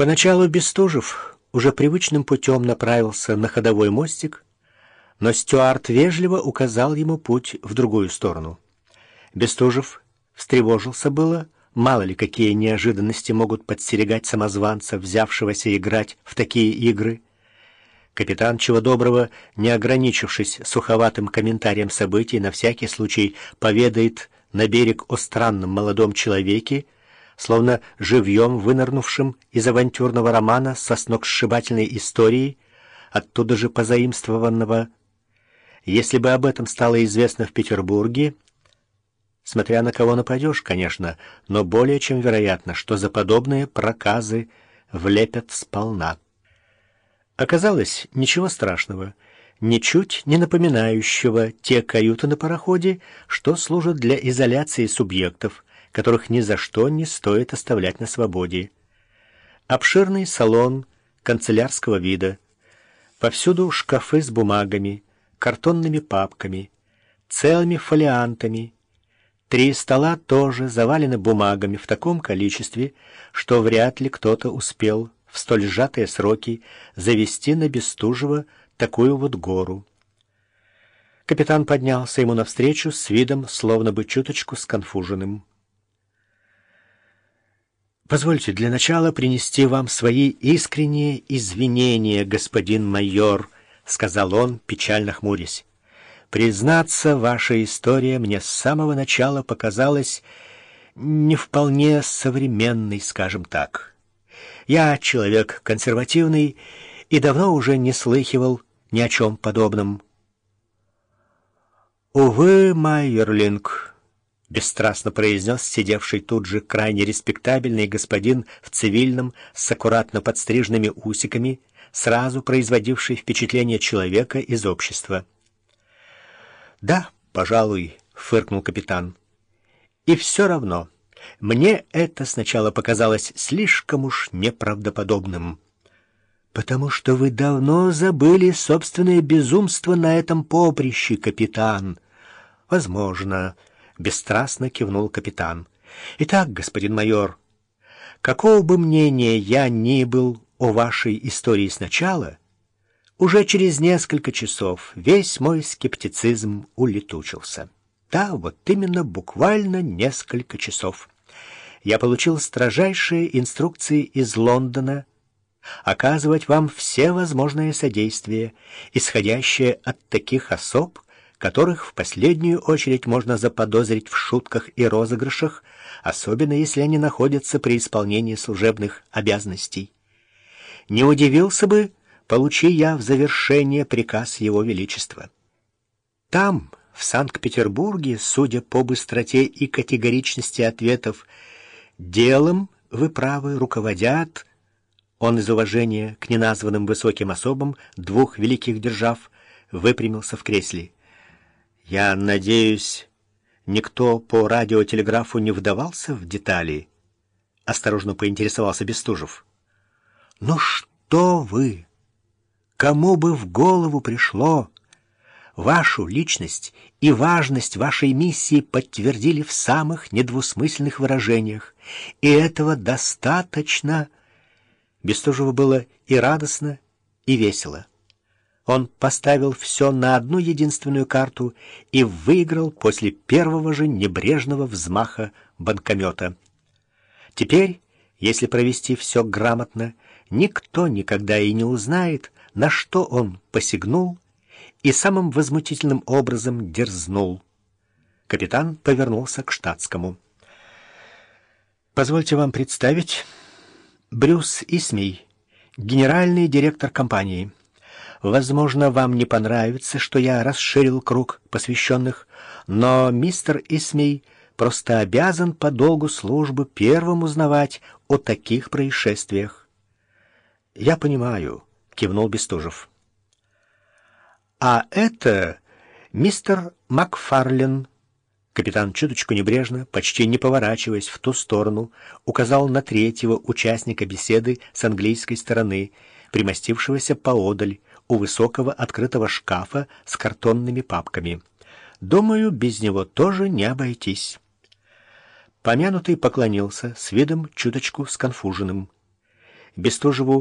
Поначалу Бестужев уже привычным путем направился на ходовой мостик, но Стюарт вежливо указал ему путь в другую сторону. Бестужев встревожился было, мало ли какие неожиданности могут подстерегать самозванца, взявшегося играть в такие игры. Капитан, чего доброго, не ограничившись суховатым комментарием событий, на всякий случай поведает на берег о странном молодом человеке, словно живьем вынырнувшим из авантюрного романа со сногсшибательной историей, оттуда же позаимствованного. Если бы об этом стало известно в Петербурге, смотря на кого нападешь, конечно, но более чем вероятно, что за подобные проказы влепят сполна. Оказалось, ничего страшного, ничуть не напоминающего те каюты на пароходе, что служат для изоляции субъектов, которых ни за что не стоит оставлять на свободе. Обширный салон канцелярского вида. Повсюду шкафы с бумагами, картонными папками, целыми фолиантами. Три стола тоже завалены бумагами в таком количестве, что вряд ли кто-то успел в столь сжатые сроки завести на Бестужева такую вот гору. Капитан поднялся ему навстречу с видом, словно бы чуточку сконфуженным. Позвольте для начала принести вам свои искренние извинения, господин майор, сказал он, печально хмурясь. Признаться, ваша история мне с самого начала показалась не вполне современной, скажем так. Я человек консервативный и давно уже не слыхивал ни о чем подобном. Увы, Майерлинг, бесстрастно произнес сидевший тут же крайне респектабельный господин в цивильном с аккуратно подстриженными усиками, сразу производивший впечатление человека из общества. «Да, пожалуй», — фыркнул капитан. «И все равно, мне это сначала показалось слишком уж неправдоподобным» потому что вы давно забыли собственное безумство на этом поприще, капитан. Возможно, бесстрастно кивнул капитан. Итак, господин майор, какого бы мнения я ни был о вашей истории сначала, уже через несколько часов весь мой скептицизм улетучился. Да, вот именно буквально несколько часов. Я получил строжайшие инструкции из Лондона оказывать вам все возможное содействие, исходящее от таких особ, которых в последнюю очередь можно заподозрить в шутках и розыгрышах, особенно если они находятся при исполнении служебных обязанностей. Не удивился бы, получи я в завершение приказ Его Величества. Там, в Санкт-Петербурге, судя по быстроте и категоричности ответов, делом, вы правы, руководят, он из уважения к неназванным высоким особам двух великих держав выпрямился в кресле. Я надеюсь, никто по радиотелеграфу не вдавался в детали? Осторожно поинтересовался Бестужев. Ну что вы? Кому бы в голову пришло? Вашу личность и важность вашей миссии подтвердили в самых недвусмысленных выражениях, и этого достаточно. Бестужеву было и радостно, и весело. Он поставил все на одну единственную карту и выиграл после первого же небрежного взмаха банкомета. Теперь, если провести все грамотно, никто никогда и не узнает, на что он посягнул и самым возмутительным образом дерзнул. Капитан повернулся к штатскому. «Позвольте вам представить Брюс Исмей, генеральный директор компании». Возможно, вам не понравится, что я расширил круг посвященных, но мистер Исмей просто обязан по долгу службы первым узнавать о таких происшествиях. Я понимаю, кивнул Бестужев. А это мистер Макфарлен. Капитан чуточку небрежно, почти не поворачиваясь в ту сторону, указал на третьего участника беседы с английской стороны, примостившегося поодаль, у высокого открытого шкафа с картонными папками. Думаю, без него тоже не обойтись. Помянутый поклонился с видом чуточку сконфуженным. Бестужеву